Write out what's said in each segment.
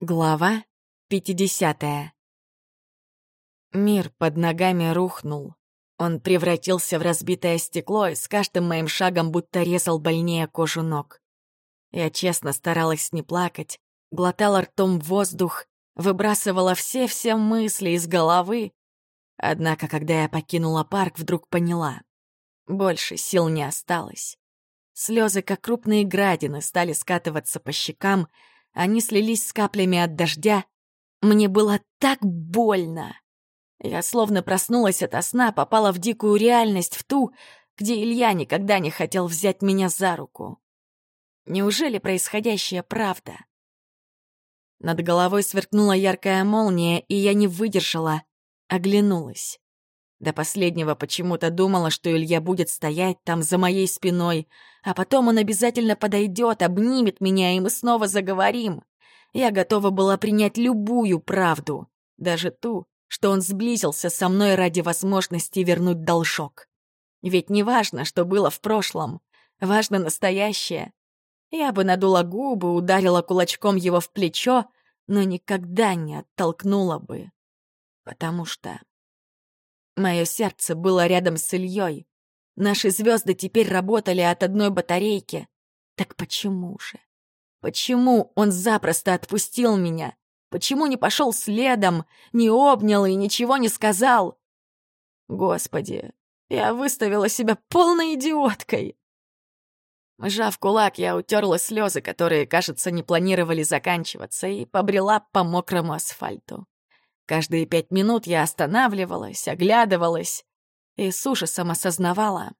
Глава 50 Мир под ногами рухнул. Он превратился в разбитое стекло и с каждым моим шагом будто резал больнее кожу ног. Я честно старалась не плакать, глотала ртом воздух, выбрасывала все-все мысли из головы. Однако, когда я покинула парк, вдруг поняла. Больше сил не осталось. Слезы, как крупные градины, стали скатываться по щекам, они слились с каплями от дождя. Мне было так больно. Я словно проснулась ото сна, попала в дикую реальность, в ту, где Илья никогда не хотел взять меня за руку. Неужели происходящее правда? Над головой сверкнула яркая молния, и я не выдержала, оглянулась. До последнего почему-то думала, что Илья будет стоять там за моей спиной, а потом он обязательно подойдет, обнимет меня, и мы снова заговорим. Я готова была принять любую правду, даже ту, что он сблизился со мной ради возможности вернуть должок. Ведь не важно, что было в прошлом, важно настоящее. Я бы надула губы, ударила кулачком его в плечо, но никогда не оттолкнула бы, потому что Мое сердце было рядом с Ильей. Наши звезды теперь работали от одной батарейки. Так почему же? Почему он запросто отпустил меня? Почему не пошел следом, не обнял и ничего не сказал? Господи, я выставила себя полной идиоткой. Сжав кулак, я утерла слезы, которые, кажется, не планировали заканчиваться, и побрела по мокрому асфальту. Каждые пять минут я останавливалась, оглядывалась и с ужасом осознавала.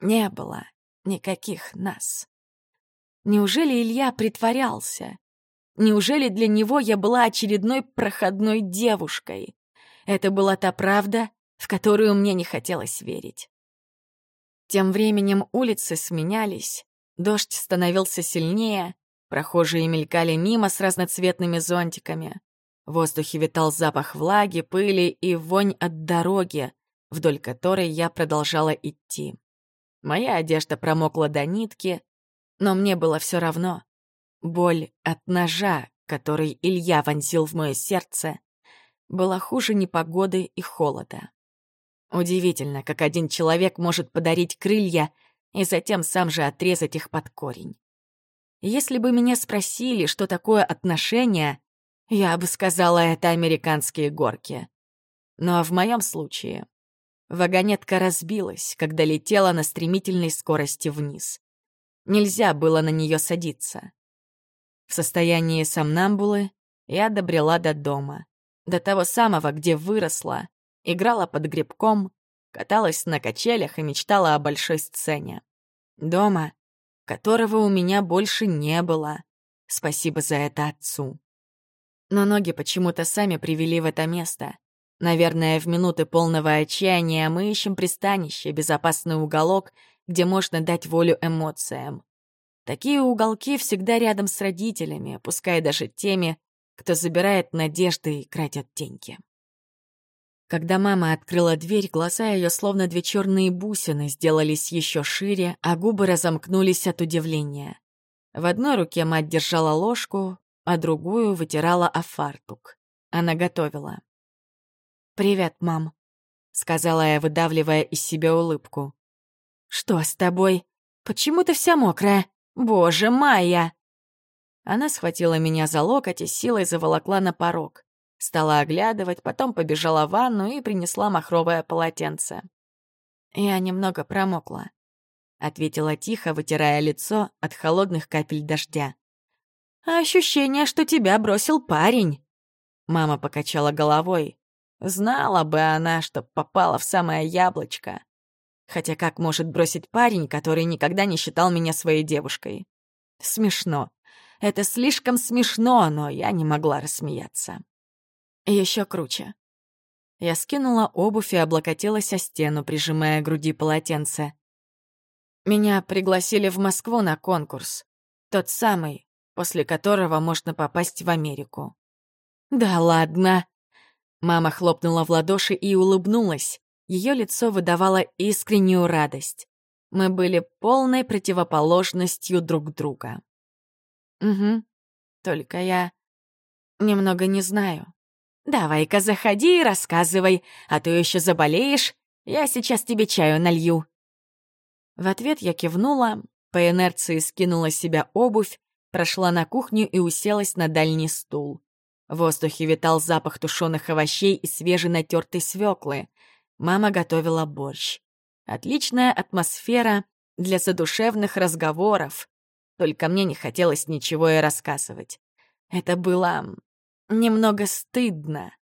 Не было никаких нас. Неужели Илья притворялся? Неужели для него я была очередной проходной девушкой? Это была та правда, в которую мне не хотелось верить. Тем временем улицы сменялись, дождь становился сильнее, прохожие мелькали мимо с разноцветными зонтиками. В воздухе витал запах влаги, пыли и вонь от дороги, вдоль которой я продолжала идти. Моя одежда промокла до нитки, но мне было все равно. Боль от ножа, который Илья вонзил в мое сердце, была хуже непогоды и холода. Удивительно, как один человек может подарить крылья и затем сам же отрезать их под корень. Если бы меня спросили, что такое отношения, я бы сказала, это американские горки. Но в моем случае вагонетка разбилась, когда летела на стремительной скорости вниз. Нельзя было на нее садиться. В состоянии сомнамбулы я добрела до дома, до того самого, где выросла, играла под грибком, каталась на качелях и мечтала о большой сцене. Дома, которого у меня больше не было. Спасибо за это отцу. Но ноги почему-то сами привели в это место. Наверное, в минуты полного отчаяния мы ищем пристанище, безопасный уголок, где можно дать волю эмоциям. Такие уголки всегда рядом с родителями, пускай даже теми, кто забирает надежды и крадет деньги. Когда мама открыла дверь, глаза ее, словно две черные бусины, сделались еще шире, а губы разомкнулись от удивления. В одной руке мать держала ложку, а другую вытирала о фартук. Она готовила. «Привет, мам», — сказала я, выдавливая из себя улыбку. «Что с тобой? Почему ты вся мокрая? Боже, Майя!» Она схватила меня за локоть и силой заволокла на порог. Стала оглядывать, потом побежала в ванну и принесла махровое полотенце. «Я немного промокла», — ответила тихо, вытирая лицо от холодных капель дождя а ощущение, что тебя бросил парень». Мама покачала головой. Знала бы она, что попала в самое яблочко. Хотя как может бросить парень, который никогда не считал меня своей девушкой? Смешно. Это слишком смешно, но я не могла рассмеяться. Еще круче. Я скинула обувь и облокотилась о стену, прижимая к груди полотенце. Меня пригласили в Москву на конкурс. Тот самый, после которого можно попасть в Америку. «Да ладно!» Мама хлопнула в ладоши и улыбнулась. Ее лицо выдавало искреннюю радость. Мы были полной противоположностью друг друга. «Угу. Только я «Немного не знаю». «Давай-ка заходи и рассказывай, а то еще заболеешь. Я сейчас тебе чаю налью». В ответ я кивнула, по инерции скинула с себя обувь, прошла на кухню и уселась на дальний стул. В воздухе витал запах тушеных овощей и свеженатертой свеклы. Мама готовила борщ. Отличная атмосфера для задушевных разговоров. Только мне не хотелось ничего и рассказывать. Это было немного стыдно,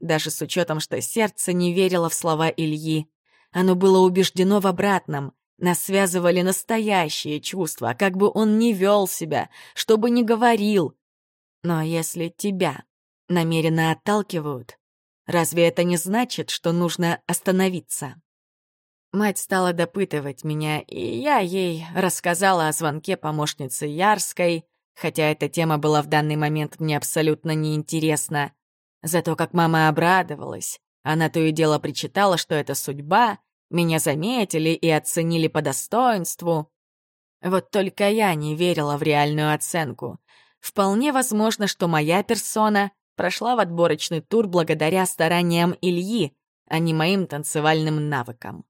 даже с учетом, что сердце не верило в слова Ильи. Оно было убеждено в обратном. Нас связывали настоящие чувства, как бы он ни вел себя, что бы ни говорил. Но если тебя намеренно отталкивают, разве это не значит, что нужно остановиться? Мать стала допытывать меня, и я ей рассказала о звонке помощницы Ярской, хотя эта тема была в данный момент мне абсолютно неинтересна. Зато как мама обрадовалась. Она то и дело причитала, что это судьба, меня заметили и оценили по достоинству. Вот только я не верила в реальную оценку. Вполне возможно, что моя персона прошла в отборочный тур благодаря стараниям Ильи, а не моим танцевальным навыкам.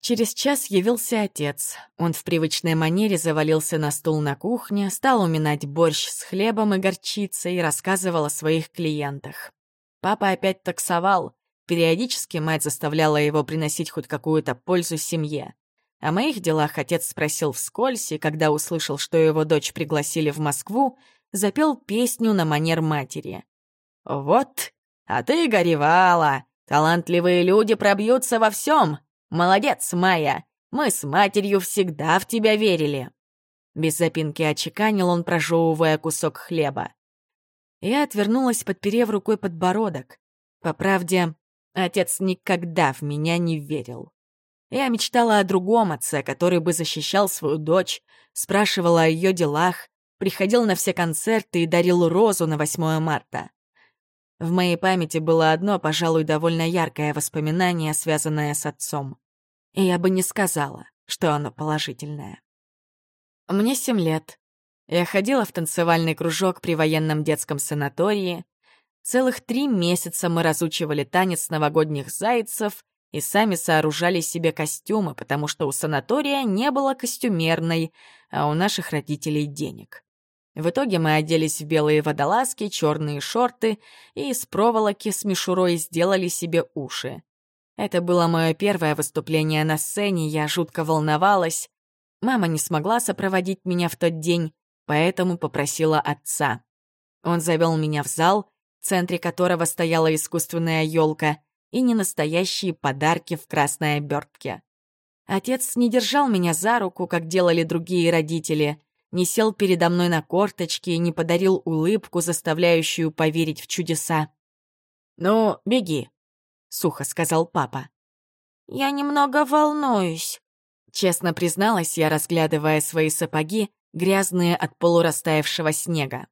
Через час явился отец. Он в привычной манере завалился на стул на кухне, стал уминать борщ с хлебом и горчицей рассказывал о своих клиентах. Папа опять таксовал. Периодически мать заставляла его приносить хоть какую-то пользу семье. О моих делах отец спросил вскользь, и когда услышал, что его дочь пригласили в Москву, запел песню на манер матери. «Вот, а ты горевала! Талантливые люди пробьются во всем, «Молодец, Майя! Мы с матерью всегда в тебя верили!» Без запинки очеканил он, прожевывая кусок хлеба. Я отвернулась, подперев рукой подбородок. По правде, отец никогда в меня не верил. Я мечтала о другом отце, который бы защищал свою дочь, спрашивала о ее делах, приходил на все концерты и дарил розу на 8 марта. В моей памяти было одно, пожалуй, довольно яркое воспоминание, связанное с отцом. И я бы не сказала, что оно положительное. Мне семь лет. Я ходила в танцевальный кружок при военном детском санатории. Целых три месяца мы разучивали танец новогодних зайцев и сами сооружали себе костюмы, потому что у санатория не было костюмерной, а у наших родителей денег. В итоге мы оделись в белые водолазки, черные шорты и из проволоки с мишурой сделали себе уши. Это было мое первое выступление на сцене, я жутко волновалась. Мама не смогла сопроводить меня в тот день, поэтому попросила отца. Он завел меня в зал, в центре которого стояла искусственная елка и ненастоящие подарки в красной обертке. Отец не держал меня за руку, как делали другие родители — не сел передо мной на корточки и не подарил улыбку, заставляющую поверить в чудеса. «Ну, беги», — сухо сказал папа. «Я немного волнуюсь», — честно призналась я, разглядывая свои сапоги, грязные от полурастаявшего снега.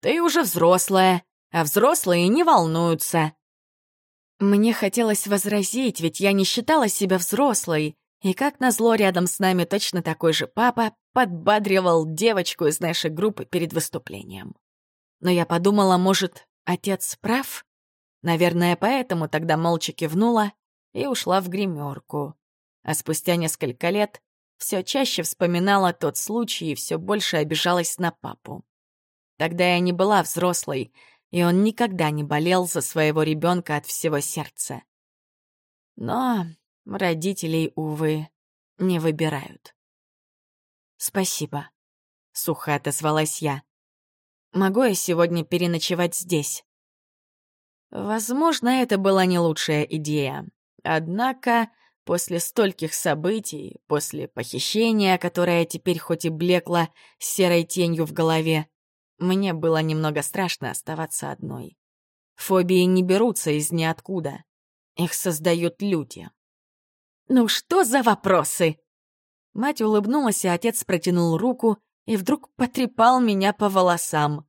«Ты уже взрослая, а взрослые не волнуются». Мне хотелось возразить, ведь я не считала себя взрослой, и как назло рядом с нами точно такой же папа подбадривал девочку из нашей группы перед выступлением. Но я подумала, может, отец прав? Наверное, поэтому тогда молча кивнула и ушла в гримерку. А спустя несколько лет все чаще вспоминала тот случай и все больше обижалась на папу. Тогда я не была взрослой, и он никогда не болел за своего ребенка от всего сердца. Но родителей, увы, не выбирают. «Спасибо», — сухо отозвалась я. «Могу я сегодня переночевать здесь?» Возможно, это была не лучшая идея. Однако, после стольких событий, после похищения, которое теперь хоть и блекло серой тенью в голове, мне было немного страшно оставаться одной. Фобии не берутся из ниоткуда. Их создают люди. «Ну что за вопросы?» Мать улыбнулась, и отец протянул руку и вдруг потрепал меня по волосам.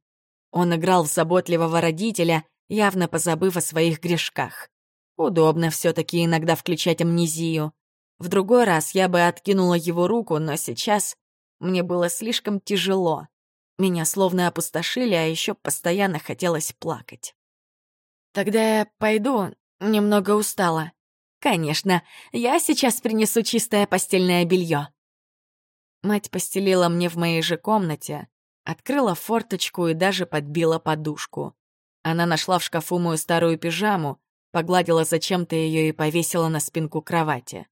Он играл в заботливого родителя, явно позабыв о своих грешках. Удобно все таки иногда включать амнезию. В другой раз я бы откинула его руку, но сейчас мне было слишком тяжело. Меня словно опустошили, а еще постоянно хотелось плакать. «Тогда я пойду, немного устала. Конечно, я сейчас принесу чистое постельное белье. Мать постелила мне в моей же комнате, открыла форточку и даже подбила подушку. Она нашла в шкафу мою старую пижаму, погладила зачем-то ее и повесила на спинку кровати.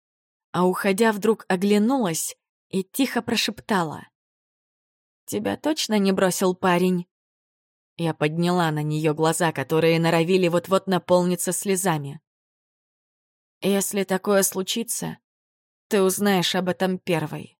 А уходя, вдруг оглянулась и тихо прошептала. «Тебя точно не бросил парень?» Я подняла на нее глаза, которые норовили вот-вот наполниться слезами. «Если такое случится, ты узнаешь об этом первой».